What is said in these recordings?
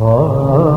Oh.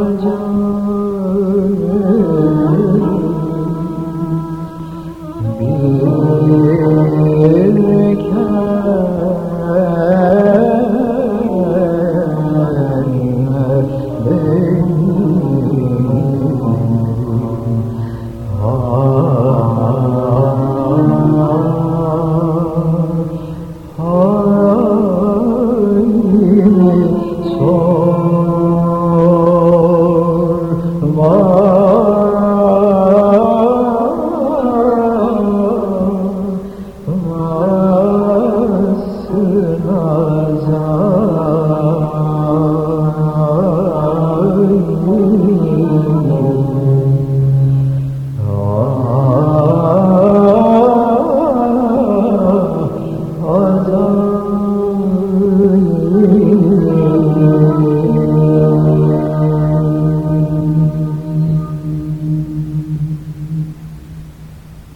Harca